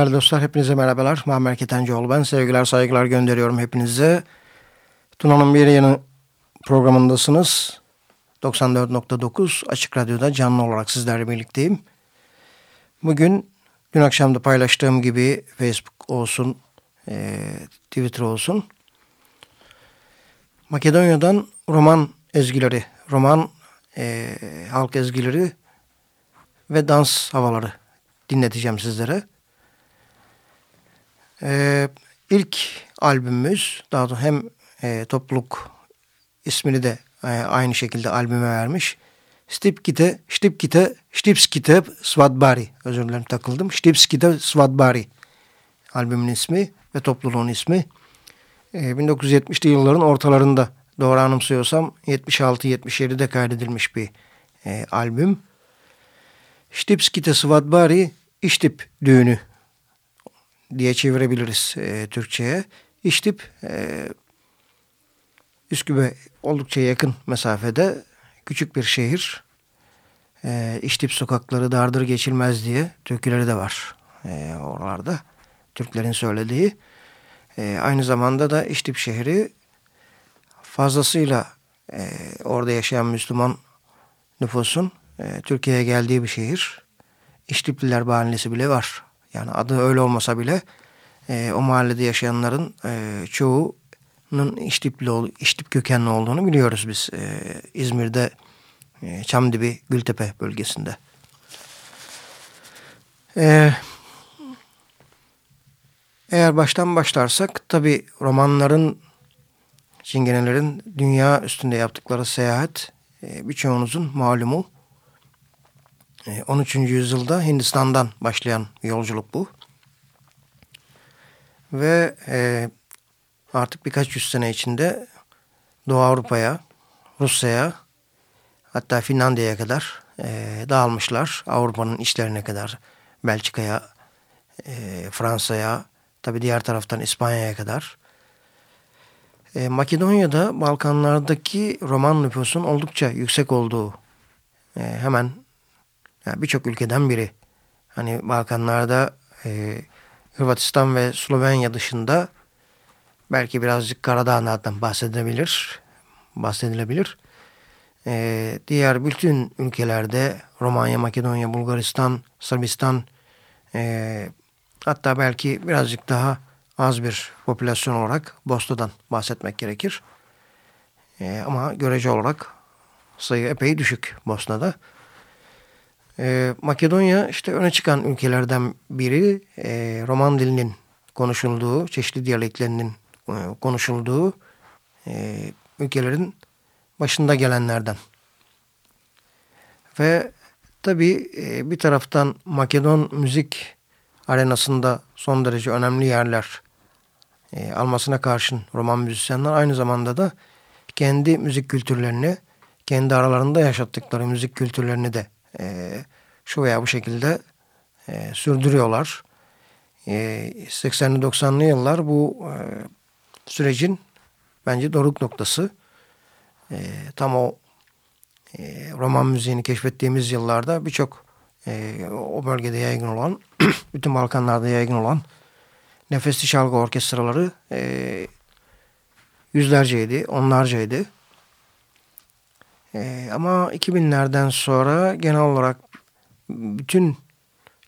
Değerli dostlar hepinize merhabalar. Muammer Ketencoğlu ben. Sevgiler saygılar gönderiyorum hepinize. Tuna'nın bir yeni programındasınız. 94.9 Açık Radyo'da canlı olarak sizlerle birlikteyim. Bugün dün akşam da paylaştığım gibi Facebook olsun, e, Twitter olsun. Makedonya'dan roman ezgileri, roman e, halk ezgileri ve dans havaları dinleteceğim sizlere. Ee, ilk albümümüz daha doğrusu hem e, topluluk ismini de e, aynı şekilde albüme vermiş. Stipkite, Stipkite, Stipskite Svadbari özür dilerim takıldım. Stipskite Svadbari albümün ismi ve topluluğun ismi. E, 1970'li yılların ortalarında doğru anımsıyorsam 76-77'de kaydedilmiş bir e, albüm. Stipskite Svadbari İştip düğünü diye çevirebiliriz e, Türkçe'ye. İştip e, Üsküp'e oldukça yakın mesafede küçük bir şehir. E, İştip sokakları dardır geçilmez diye türküleri de var e, oralarda. Türklerin söylediği. E, aynı zamanda da İştip şehri fazlasıyla e, orada yaşayan Müslüman nüfusun e, Türkiye'ye geldiği bir şehir. İştipliler bahanesi bile var. Yani adı öyle olmasa bile e, o mahallede yaşayanların e, çoğunun İştipli, İştip kökenli olduğunu biliyoruz biz. E, İzmir'de e, Çamdibi, Gültepe bölgesinde. E, eğer baştan başlarsak tabi romanların, çingenelerin dünya üstünde yaptıkları seyahat e, birçoğunuzun malumu. 13. yüzyılda Hindistan'dan başlayan yolculuk bu. Ve e, artık birkaç yüz sene içinde Doğu Avrupa'ya, Rusya'ya hatta Finlandiya'ya kadar e, dağılmışlar. Avrupa'nın işlerine kadar Belçika'ya, e, Fransa'ya, tabi diğer taraftan İspanya'ya kadar. Makedonya'da Balkanlardaki Roman nüfusun oldukça yüksek olduğu hemen yani birçok ülkeden biri. Hani Balkanlarda e, Hırvatistan ve Slovenya dışında belki birazcık Karadağ'dan bahsedilebilir. bahsedilebilir. E, diğer bütün ülkelerde Romanya, Makedonya, Bulgaristan, Sırbistan e, hatta belki birazcık daha az bir popülasyon olarak Bosna'dan bahsetmek gerekir. E, ama görece olarak sayı epey düşük Bosna'da. Ee, Makedonya işte öne çıkan ülkelerden biri e, Roman dilinin konuşulduğu, çeşitli diyaleklerinin e, konuşulduğu e, ülkelerin başında gelenlerden. Ve tabi e, bir taraftan Makedon müzik arenasında son derece önemli yerler e, almasına karşın Roman müzisyenler aynı zamanda da kendi müzik kültürlerini, kendi aralarında yaşattıkları müzik kültürlerini de e, şu veya bu şekilde e, sürdürüyorlar. E, 80'li 90'lı yıllar bu e, sürecin bence doruk noktası. E, tam o e, roman müziğini keşfettiğimiz yıllarda birçok e, o bölgede yaygın olan, bütün Balkanlarda yaygın olan nefesli çalgı orkestraları e, yüzlerceydi, onlarcaydı. E, ama 2000'lerden sonra genel olarak bütün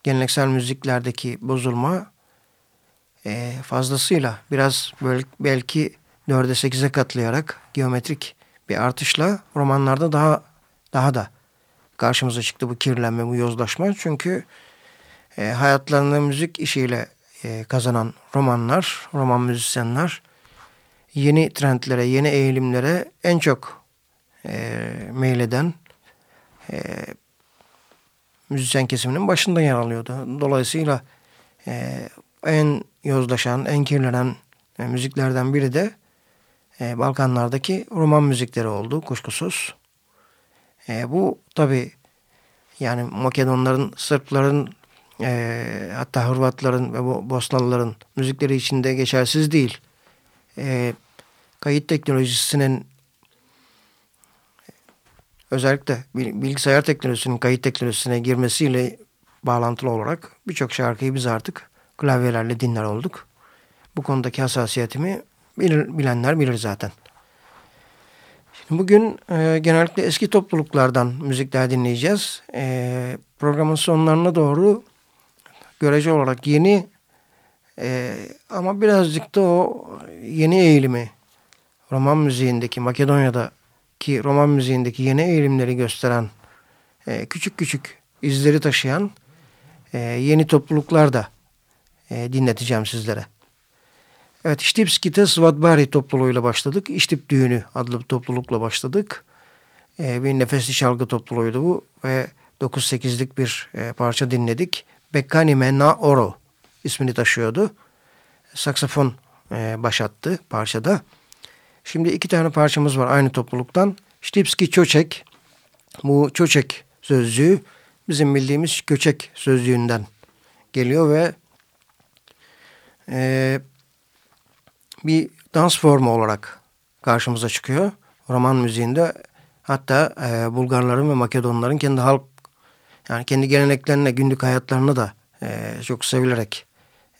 geleneksel müziklerdeki bozulma e, fazlasıyla biraz böyle belki 4'e 8'e katlayarak geometrik bir artışla romanlarda daha daha da karşımıza çıktı bu kirlenme, bu yozlaşma. Çünkü e, hayatlarını müzik işiyle e, kazanan romanlar, roman müzisyenler yeni trendlere, yeni eğilimlere en çok e, meyleden, e, müzisyen kesiminin başında yer alıyordu. Dolayısıyla e, en yozlaşan, en kirlenen e, müziklerden biri de e, Balkanlardaki roman müzikleri oldu kuşkusuz. E, bu tabi yani Makedonların, Sırpların e, hatta Hırvatların ve Bosnalıların müzikleri içinde geçersiz değil. E, kayıt teknolojisinin özellikle bilgisayar teknolojisinin kayıt teknolojisine girmesiyle bağlantılı olarak birçok şarkıyı biz artık klavyelerle dinler olduk. Bu konudaki hassasiyetimi bilir, bilenler bilir zaten. Şimdi bugün e, genellikle eski topluluklardan müzikler dinleyeceğiz. E, programın sonlarına doğru görece olarak yeni e, ama birazcık da o yeni eğilimi roman müziğindeki Makedonya'daki roman müziğindeki yeni eğilimleri gösteren e, küçük küçük izleri taşıyan e, yeni topluluklar da e, dinleteceğim sizlere. Evet İştipskite Svadbari topluluğuyla başladık. İştip Düğünü adlı toplulukla başladık. E, bir nefesli çalgı topluluğuydu bu ve 9-8'lik bir e, parça dinledik. Bekkani Menna Oro ismini taşıyordu. Saksafon e, başattı parçada. Şimdi iki tane parçamız var aynı topluluktan. Stipski Çöçek. Bu Çöçek sözcüğü bizim bildiğimiz köçek sözcüğünden geliyor ve e, bir dans formu olarak karşımıza çıkıyor. Roman müziğinde hatta e, Bulgarların ve Makedonların kendi halk yani kendi geleneklerine, günlük hayatlarını da e, çok sevilerek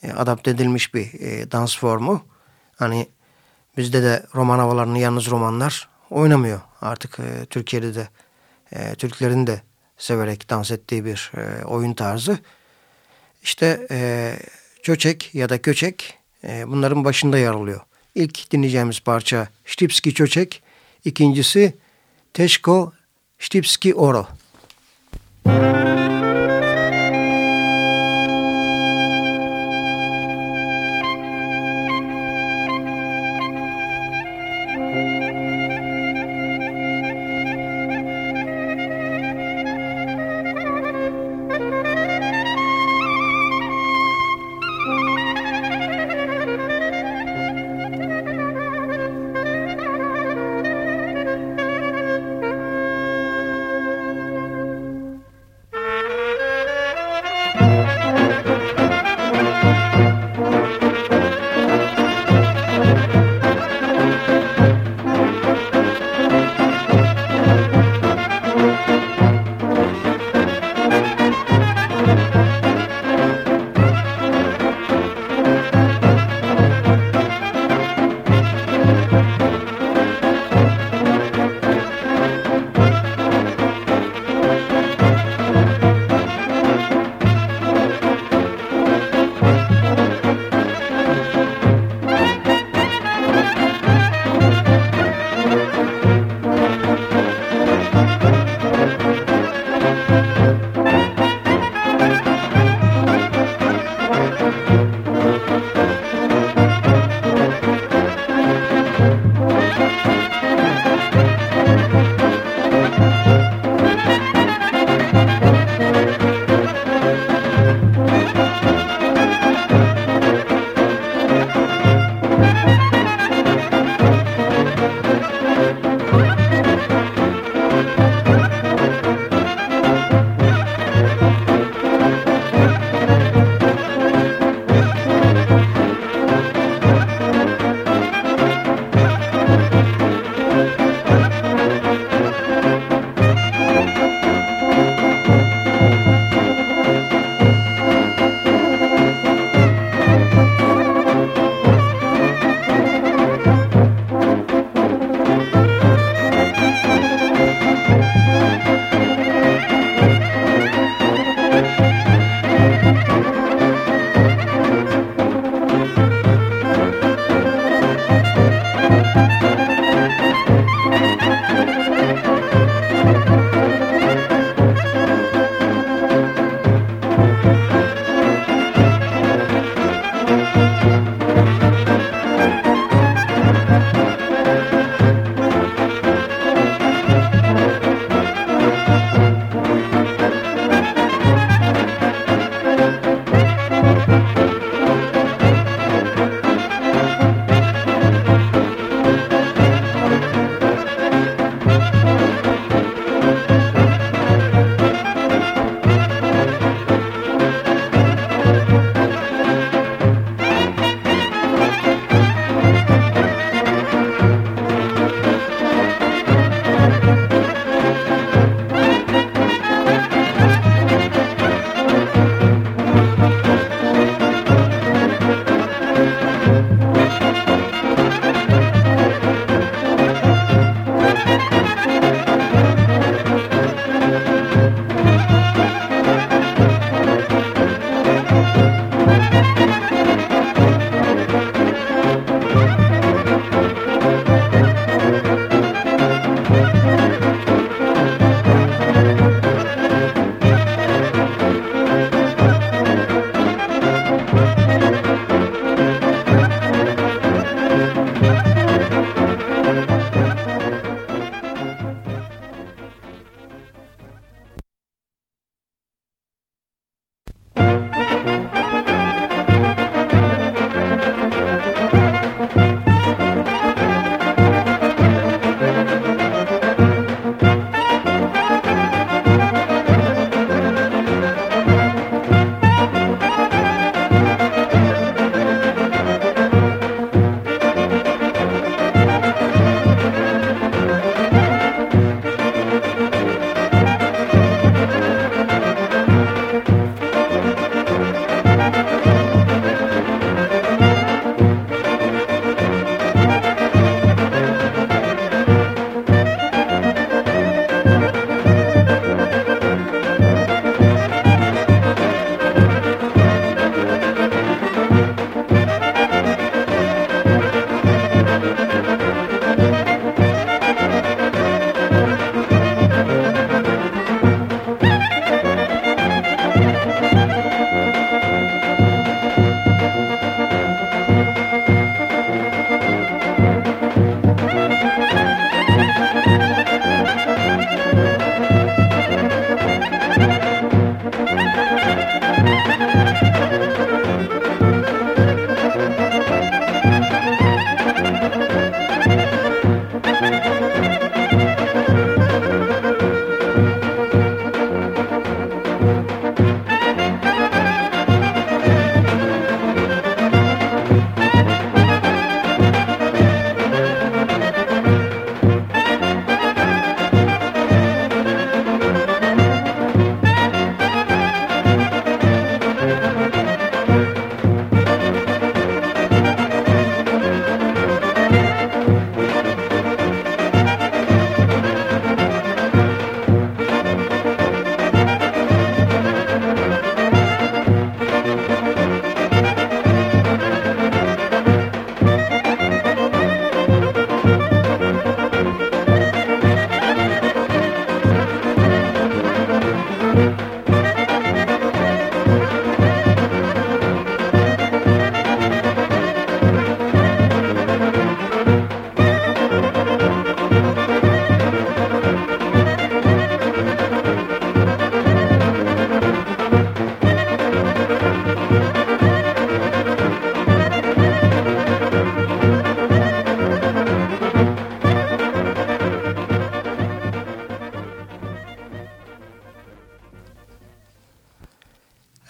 e, adapte edilmiş bir e, dans formu. Hani bizde de roman havalarını yalnız romanlar oynamıyor. Artık e, Türkiye'de de e, Türklerin de severek dans ettiği bir e, oyun tarzı. İşte e, çöçek ya da köçek e, bunların başında yer alıyor. İlk dinleyeceğimiz parça Stipski Çöçek, ikincisi Teşko Stipski Oro. Müzik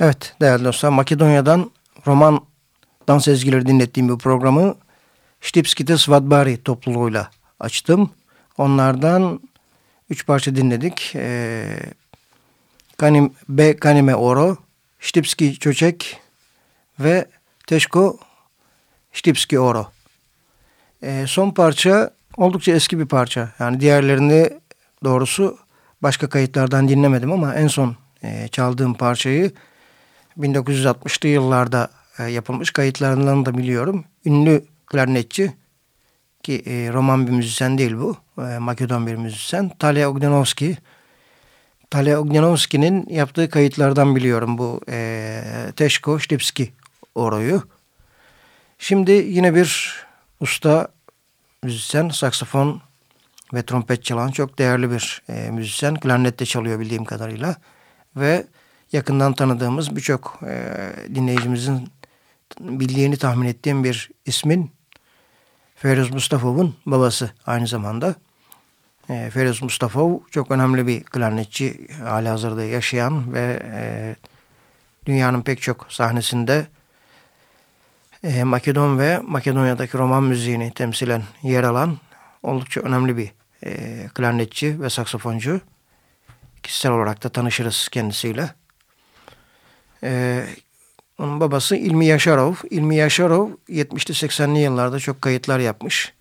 Evet değerli dostlar Makedonya'dan roman dans ezgileri dinlettiğim bu programı Štipskite Svadbari topluluğuyla açtım. Onlardan üç parça dinledik. Ee, Kanim, B. Kanime Oro, Štipski Çöçek ve Teşko Štipski Oro. Ee, son parça oldukça eski bir parça. Yani diğerlerini doğrusu başka kayıtlardan dinlemedim ama en son e, çaldığım parçayı 1960'lı yıllarda e, yapılmış kayıtlarından da biliyorum. Ünlü klarnetçi ki e, roman bir müzisyen değil bu. E, Makedon bir müzisyen. Talia Ognenovski. Talia Ognenovski'nin yaptığı kayıtlardan biliyorum bu e, Teşko Štipski Oro'yu. Şimdi yine bir usta müzisyen, saksafon ve trompet çalan çok değerli bir e, müzisyen. Klarnette çalıyor bildiğim kadarıyla. Ve yakından tanıdığımız birçok e, dinleyicimizin bildiğini tahmin ettiğim bir ismin Feroz Mustafov'un babası aynı zamanda. E, Feroz Mustafov çok önemli bir klarnetçi hali hazırda yaşayan ve e, dünyanın pek çok sahnesinde e, Makedon ve Makedonya'daki roman müziğini temsilen yer alan oldukça önemli bir e, klarnetçi ve saksafoncu. Kişisel olarak da tanışırız kendisiyle. E, onun babası İlmi Yaşarov. İlmi Yaşarov 70'li 80'li yıllarda çok kayıtlar yapmış.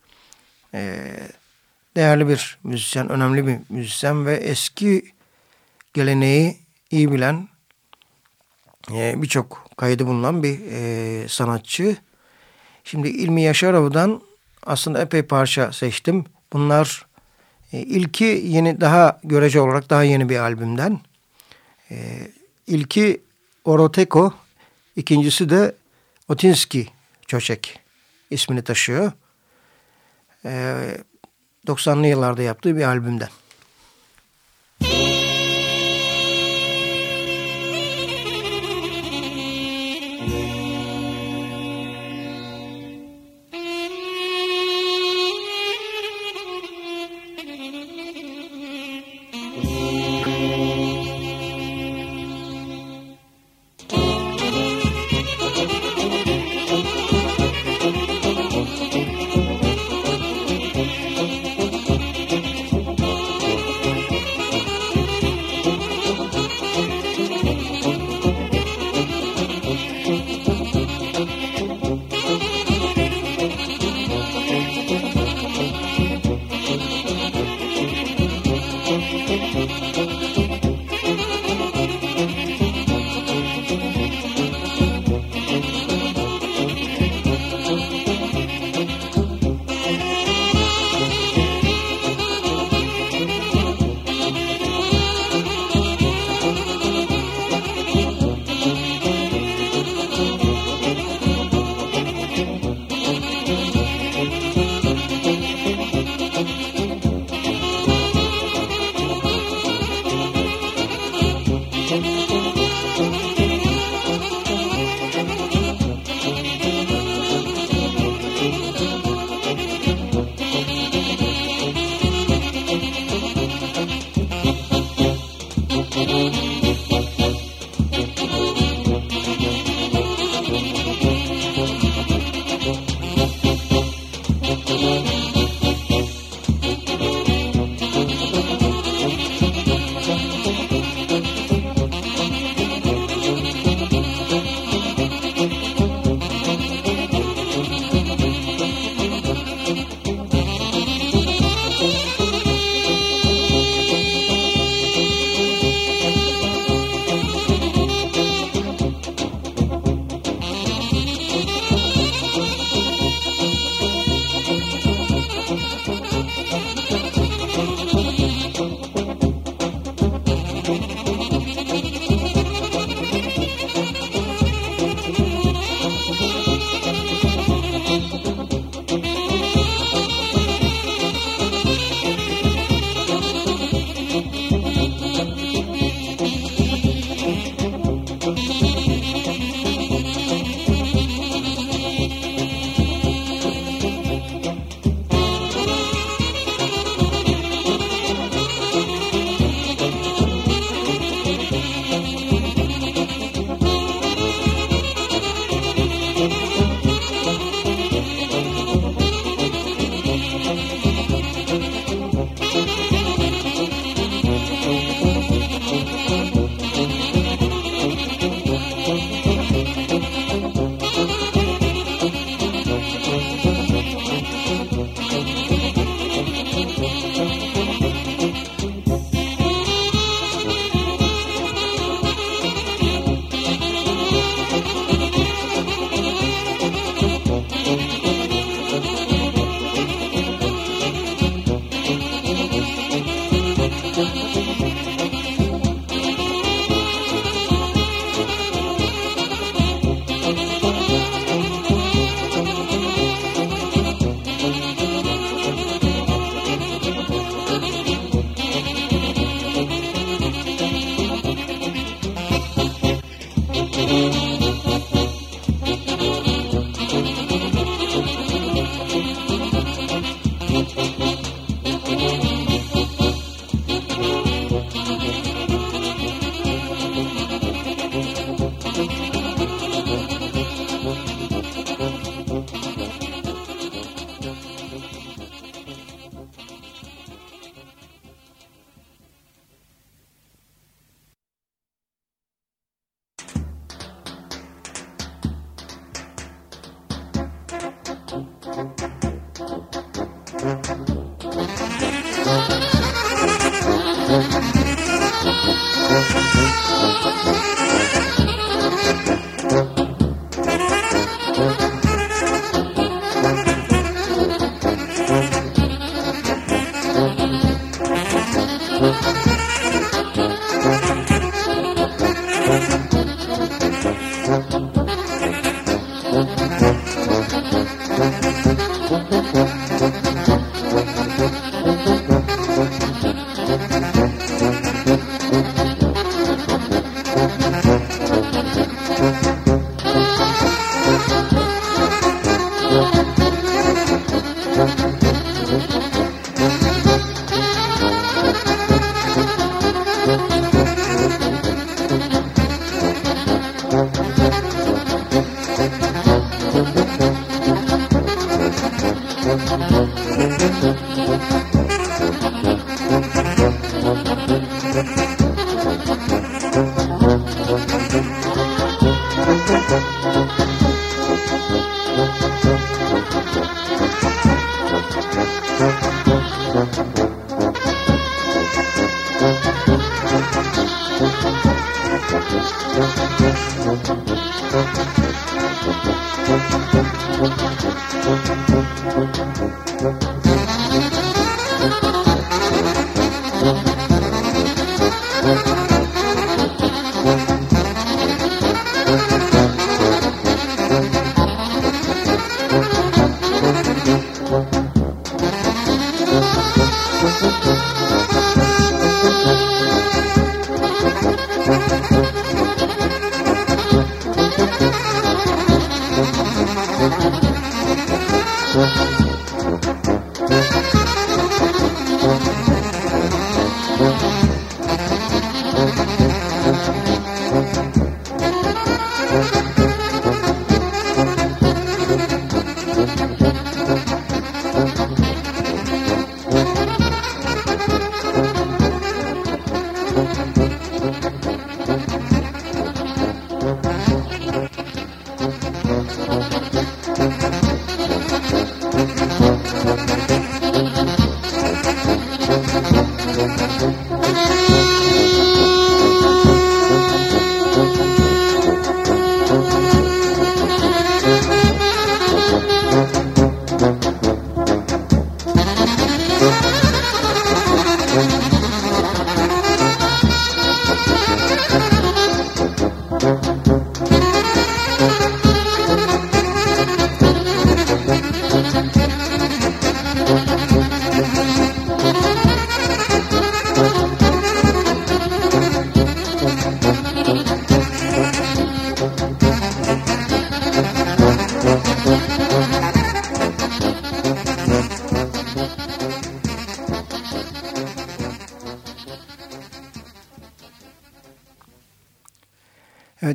E, değerli bir müzisyen, önemli bir müzisyen ve eski geleneği iyi bilen e, birçok kaydı bulunan bir e, sanatçı. Şimdi İlmi Yaşarov'dan aslında epey parça seçtim. Bunlar e, ilki yeni daha görece olarak daha yeni bir albümden. E, ilki Oroteko, ikincisi de Otinski Çöçek ismini taşıyor. E, 90'lı yıllarda yaptığı bir albümden.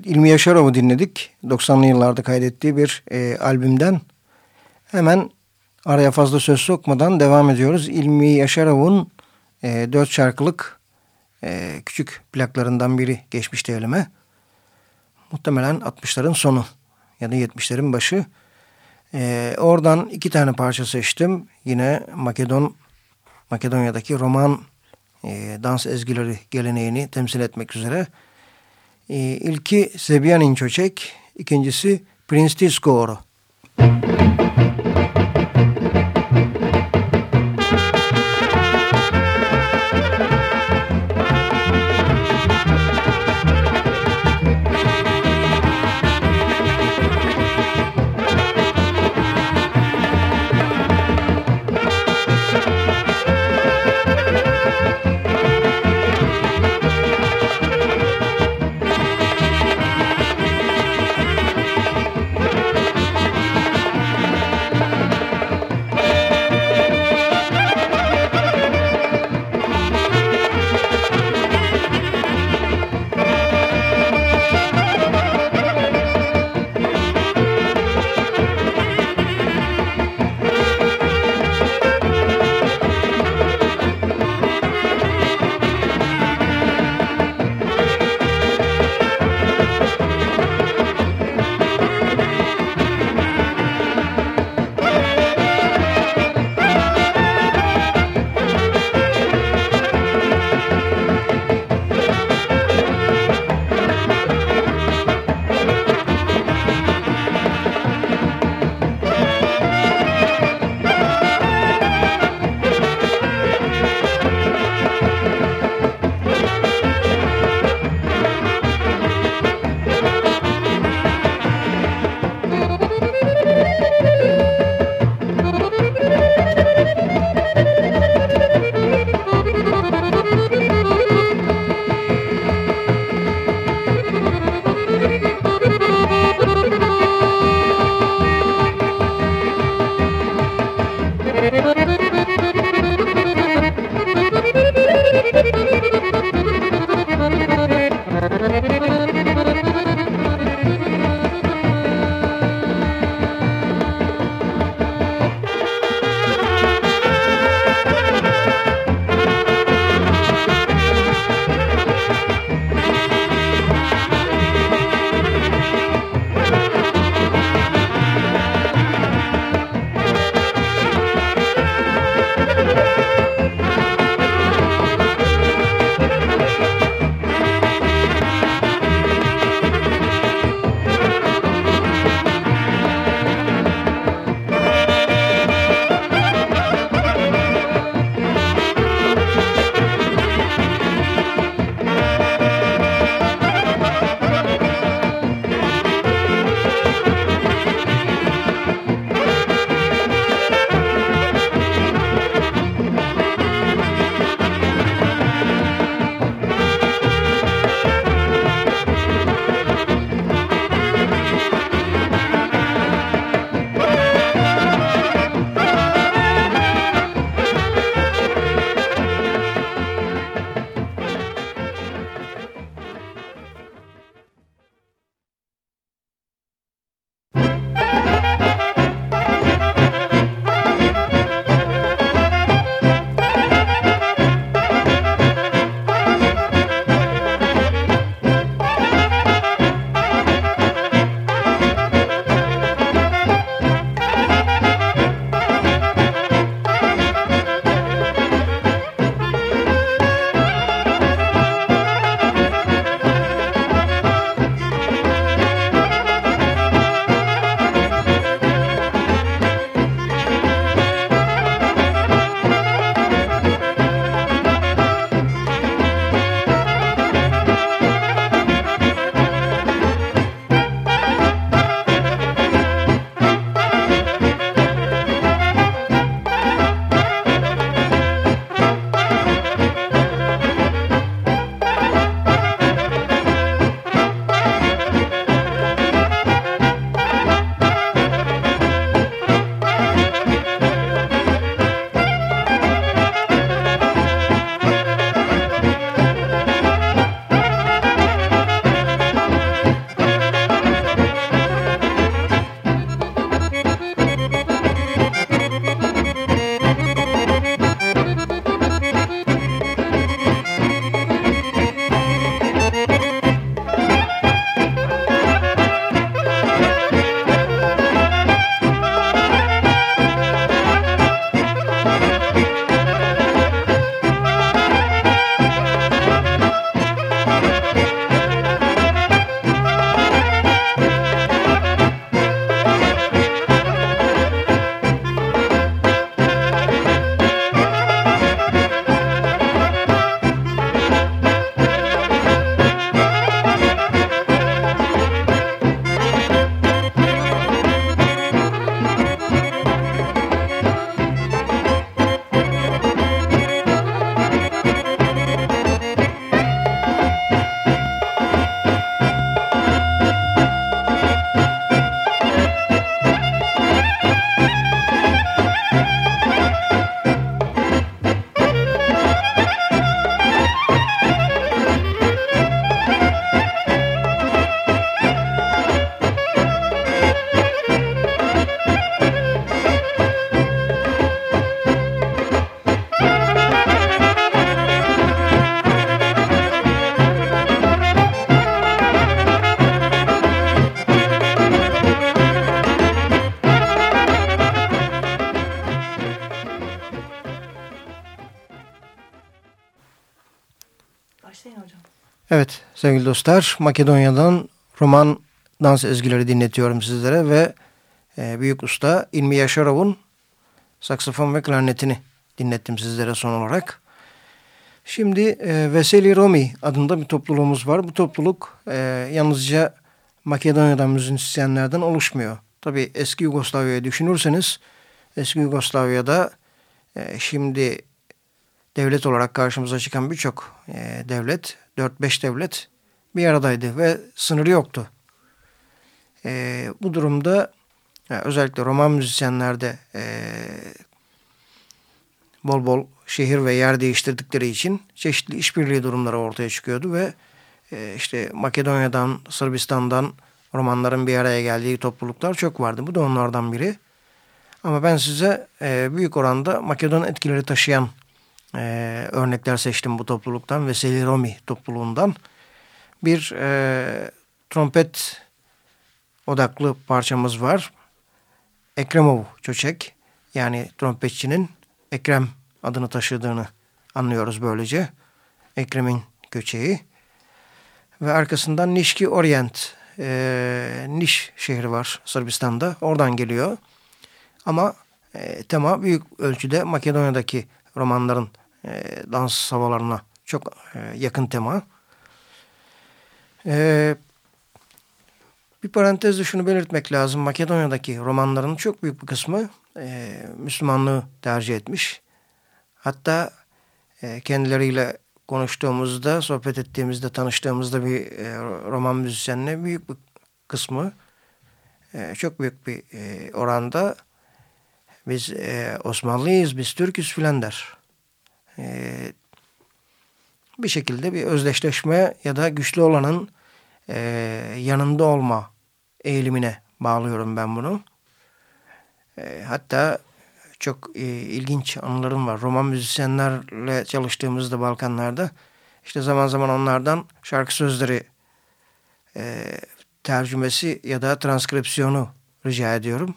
İlmi Yaşarov'u dinledik. 90'lı yıllarda kaydettiği bir e, albümden. Hemen araya fazla söz sokmadan devam ediyoruz. İlmi Yaşarov'un e, dört şarkılık e, küçük plaklarından biri geçmişti elime. Muhtemelen 60'ların sonu ya da 70'lerin başı. E, oradan iki tane parça seçtim. Yine Makedon Makedonya'daki roman e, dans ezgileri geleneğini temsil etmek üzere. E, ilki Sebiyanin Çöçek, ikincisi Prince Discoro. Evet sevgili dostlar Makedonya'dan roman dans ezgileri dinletiyorum sizlere ve e, büyük usta İlmi Yaşarov'un saksafon ve klarnetini dinlettim sizlere son olarak. Şimdi e, Veseli Romi adında bir topluluğumuz var. Bu topluluk e, yalnızca Makedonya'dan müzisyenlerden oluşmuyor. Tabi eski Yugoslavya'yı düşünürseniz eski Yugoslavya'da e, şimdi devlet olarak karşımıza çıkan birçok e, devlet, 4-5 devlet bir aradaydı ve sınırı yoktu. E, bu durumda yani özellikle roman müzisyenlerde e, bol bol şehir ve yer değiştirdikleri için çeşitli işbirliği durumları ortaya çıkıyordu ve e, işte Makedonya'dan, Sırbistan'dan romanların bir araya geldiği topluluklar çok vardı. Bu da onlardan biri. Ama ben size e, büyük oranda Makedon etkileri taşıyan e, örnekler seçtim bu topluluktan. Veseli Romi topluluğundan. Bir e, trompet odaklı parçamız var. Ekremov Çöçek yani trompetçinin Ekrem adını taşıdığını anlıyoruz böylece. Ekrem'in köçeği. Ve arkasından Nişki Orient, e, Niş şehri var Sırbistan'da. Oradan geliyor. Ama e, tema büyük ölçüde Makedonya'daki romanların e, dans havalarına çok e, yakın tema. E, bir parantezde şunu belirtmek lazım. Makedonya'daki romanların çok büyük bir kısmı e, Müslümanlığı tercih etmiş. Hatta e, kendileriyle konuştuğumuzda, sohbet ettiğimizde, tanıştığımızda bir roman müzisyenle büyük bir kısmı çok büyük bir oranda biz Osmanlıyız, biz Türküz filan der. E, bir şekilde bir özdeşleşme ya da güçlü olanın e, yanında olma eğilimine bağlıyorum ben bunu. E, hatta çok e, ilginç anılarım var. Roman müzisyenlerle çalıştığımızda Balkanlarda işte zaman zaman onlardan şarkı sözleri e, tercümesi ya da transkripsiyonu rica ediyorum.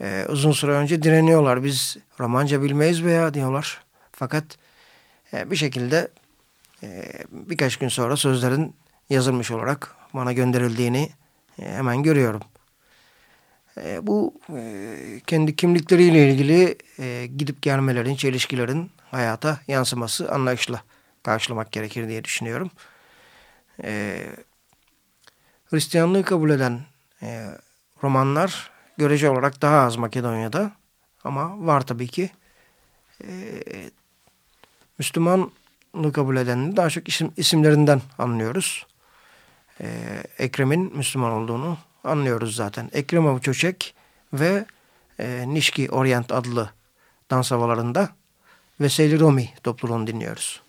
E, uzun süre önce direniyorlar. Biz romanca bilmeyiz veya diyorlar. Fakat e, bir şekilde e, birkaç gün sonra sözlerin yazılmış olarak bana gönderildiğini e, hemen görüyorum. E, bu e, kendi kimlikleriyle ilgili e, gidip gelmelerin, çelişkilerin hayata yansıması anlayışla karşılamak gerekir diye düşünüyorum. E, Hristiyanlığı kabul eden e, romanlar görece olarak daha az Makedonya'da ama var tabii ki. E, Müslümanlığı kabul edenleri daha çok isim, isimlerinden anlıyoruz. E, Ekrem'in Müslüman olduğunu anlıyoruz zaten. Ekremov Çöçek ve e, Nişki Orient adlı dans havalarında Veseli Romi topluluğunu dinliyoruz.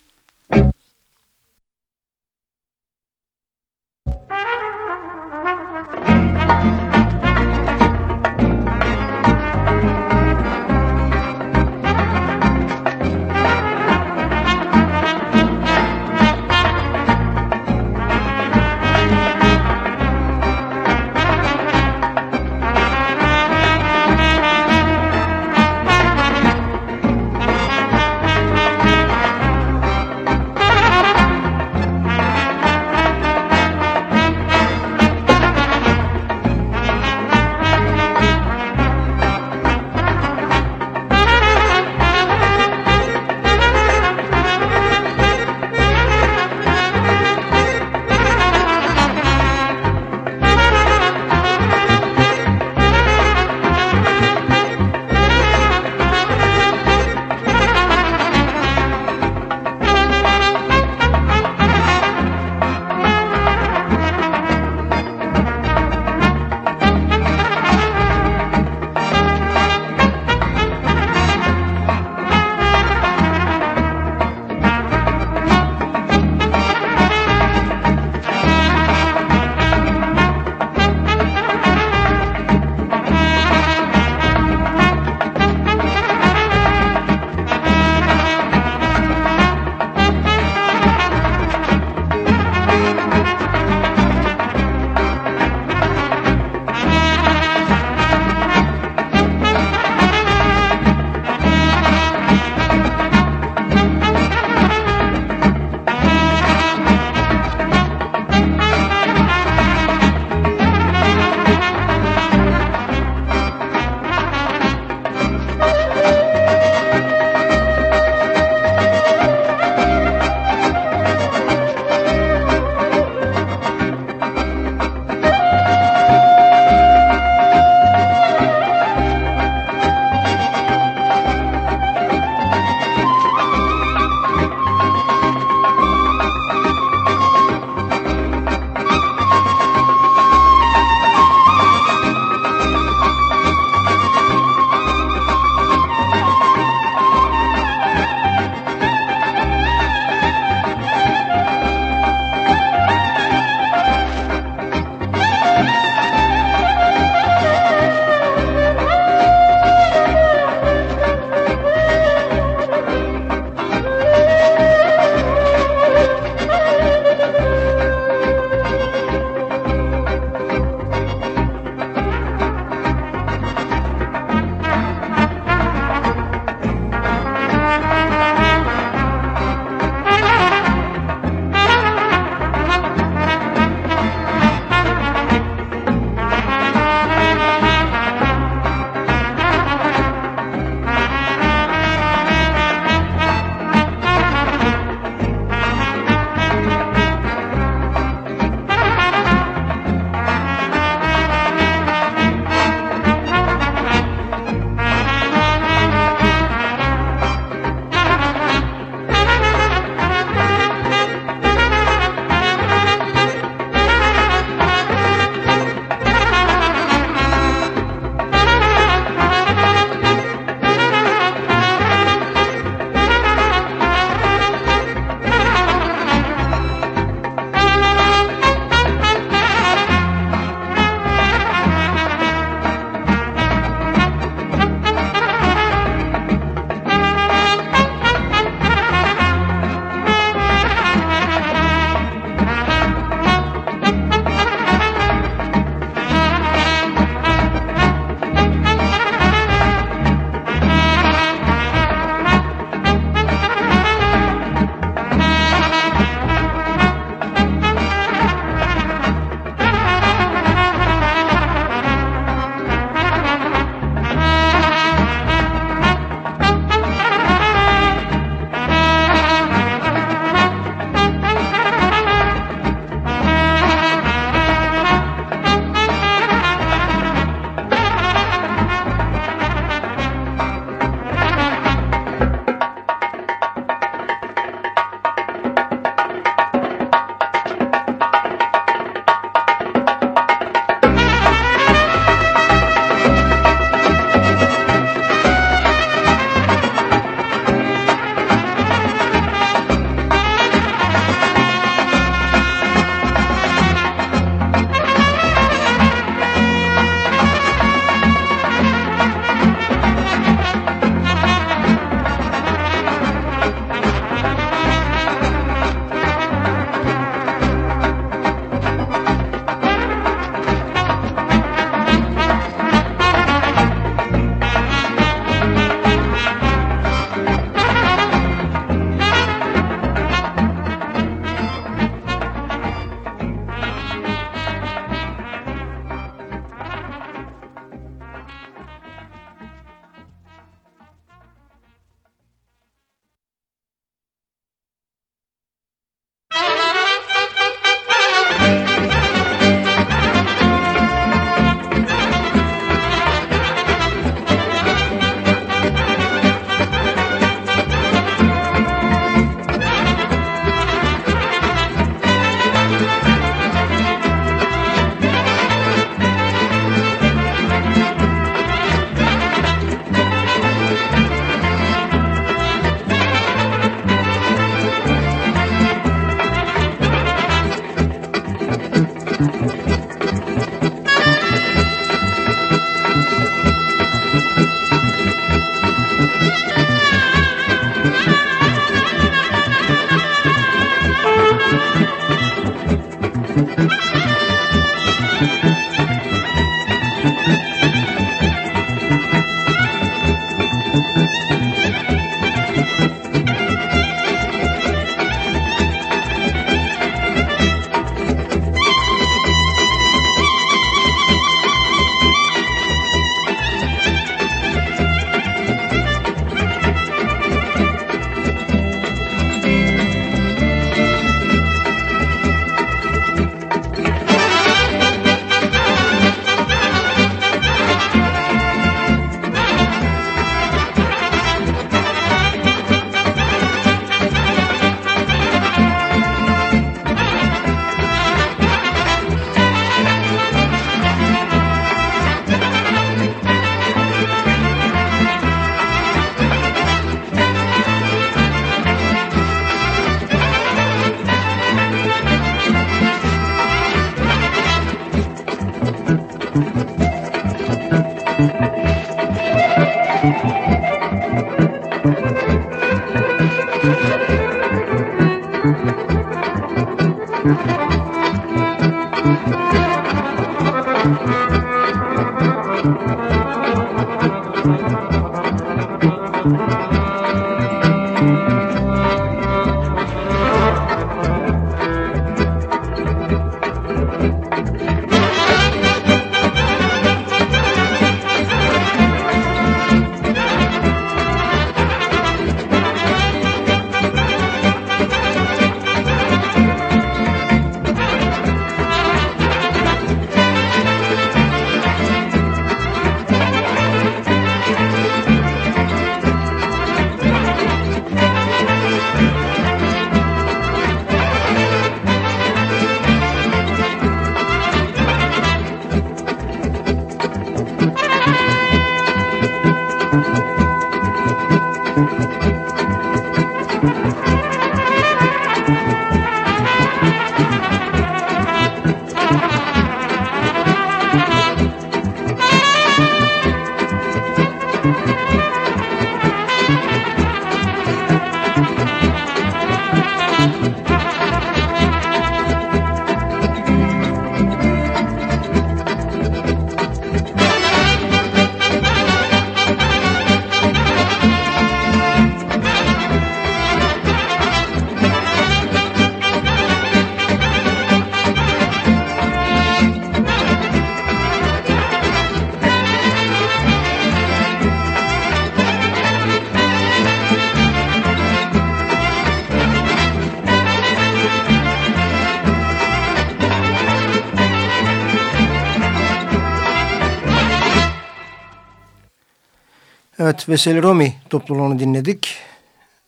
Evet Veseli Romi topluluğunu dinledik.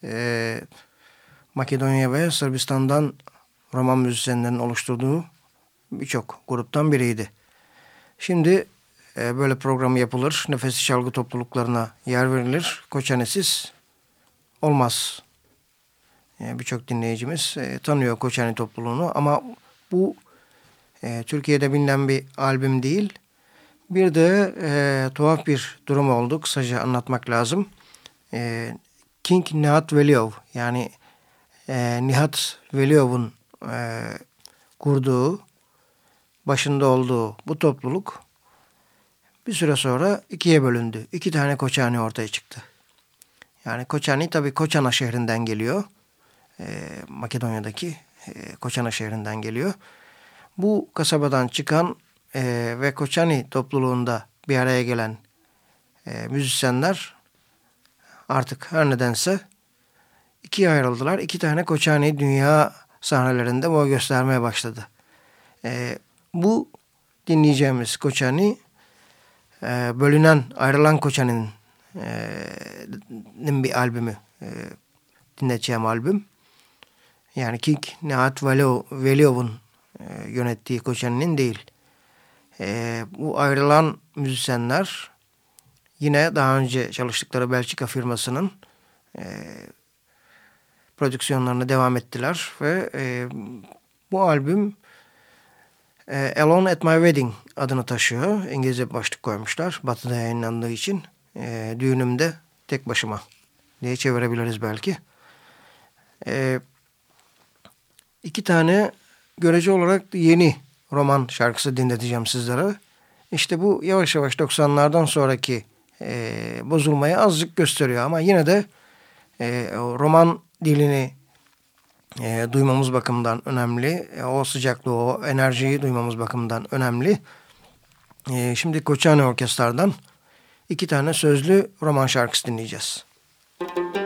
Ee, Makedonya ve Sırbistan'dan roman müzisyenlerin oluşturduğu birçok gruptan biriydi. Şimdi e, böyle program yapılır. Nefesli çalgı topluluklarına yer verilir. Koçanesiz olmaz. Yani birçok dinleyicimiz e, tanıyor Koçani topluluğunu ama bu e, Türkiye'de bilinen bir albüm değil. Bir de e, tuhaf bir durum oldu. Kısaca anlatmak lazım. E, King Nihat Veliov yani e, Nihat Veliov'un e, kurduğu, başında olduğu bu topluluk bir süre sonra ikiye bölündü. İki tane Koçani ortaya çıktı. Yani Koçani tabi Koçana şehrinden geliyor. E, Makedonya'daki e, Koçana şehrinden geliyor. Bu kasabadan çıkan e, ve Koçani topluluğunda bir araya gelen e, müzisyenler artık her nedense ikiye ayrıldılar. İki tane Koçani dünya sahnelerinde boy göstermeye başladı. E, bu dinleyeceğimiz Koçani e, bölünen ayrılan Koçani'nin e, bir albümü e, dinleteceğim albüm. Yani King Nihat Veliov'un e, yönettiği Koçani'nin değil. E, bu ayrılan müzisyenler yine daha önce çalıştıkları Belçika firmasının e, prodüksiyonlarına devam ettiler ve e, bu albüm e, Alone at My Wedding adını taşıyor. İngilizce başlık koymuşlar batıda yayınlandığı için. E, düğünümde tek başıma diye çevirebiliriz belki. E, iki tane görece olarak yeni roman şarkısı dinleteceğim sizlere. işte bu yavaş yavaş 90'lardan sonraki e, bozulmayı azıcık gösteriyor. Ama yine de e, roman dilini e, duymamız bakımından önemli. E, o sıcaklığı, o enerjiyi duymamız bakımından önemli. E, şimdi Koçhane Orkestra'dan iki tane sözlü roman şarkısı dinleyeceğiz. Müzik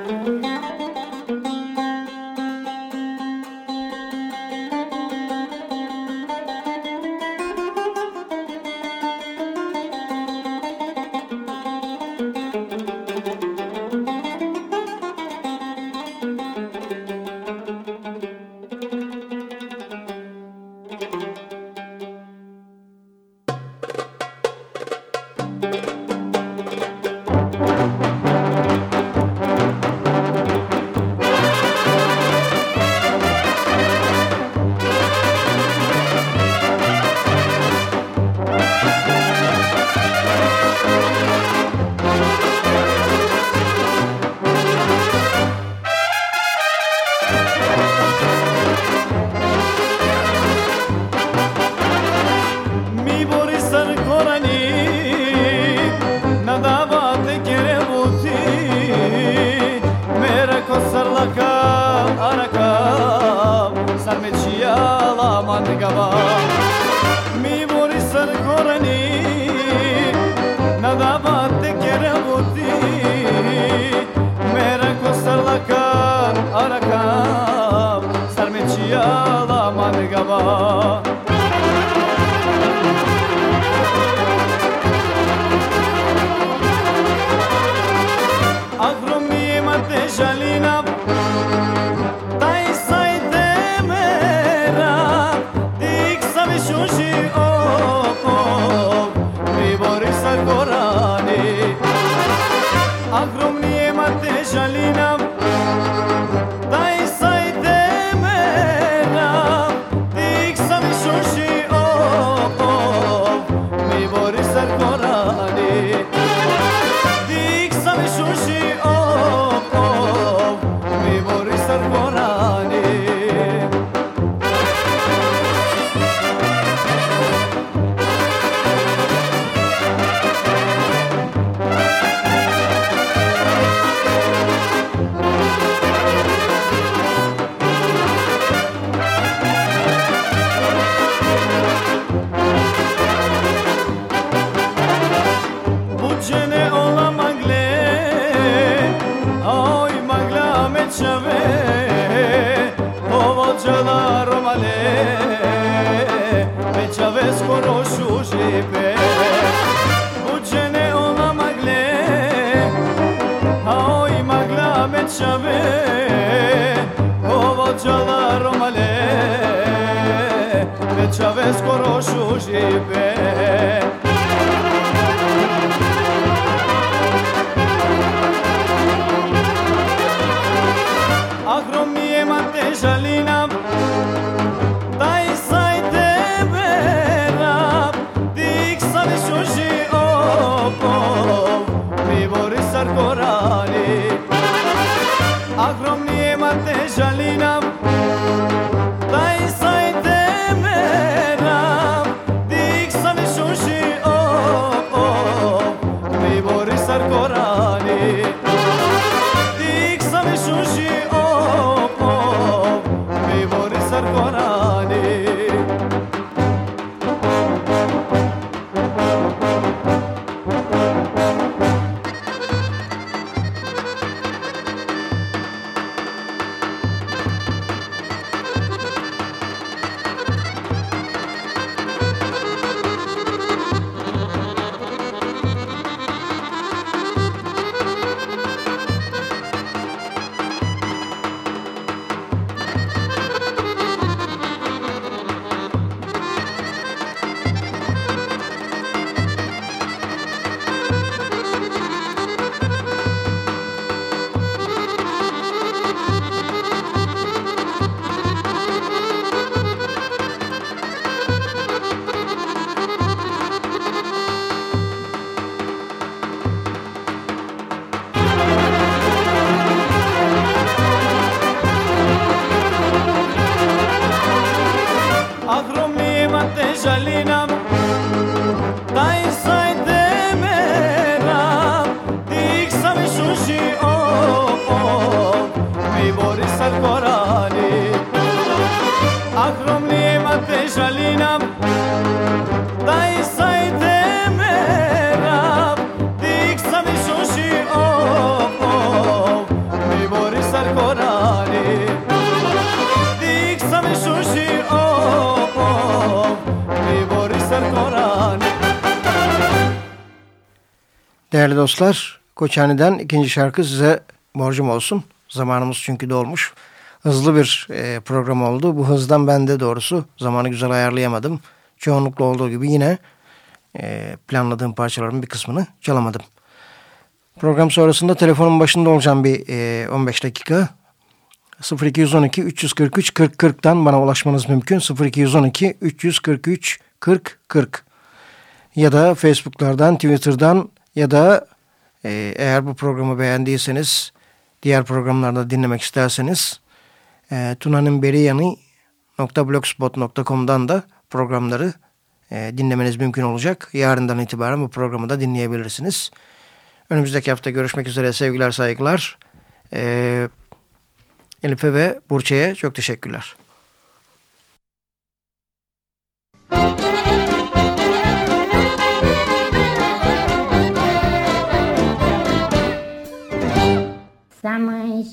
dostlar, Koçhane'den ikinci şarkı size borcum olsun. Zamanımız çünkü dolmuş. Hızlı bir e, program oldu. Bu hızdan ben de doğrusu zamanı güzel ayarlayamadım. Çoğunlukla olduğu gibi yine e, planladığım parçaların bir kısmını çalamadım. Program sonrasında telefonun başında olacağım bir e, 15 dakika. 0212 343 40 40'tan bana ulaşmanız mümkün. 0212 343 40 40 ya da Facebook'lardan, Twitter'dan ya da e, eğer bu programı beğendiyseniz diğer programlarda dinlemek isterseniz e, tunanınberiyanı.blogspot.com'dan da programları e, dinlemeniz mümkün olacak. Yarından itibaren bu programı da dinleyebilirsiniz. Önümüzdeki hafta görüşmek üzere sevgiler saygılar. E, Elif'e ve Burçe'ye çok teşekkürler.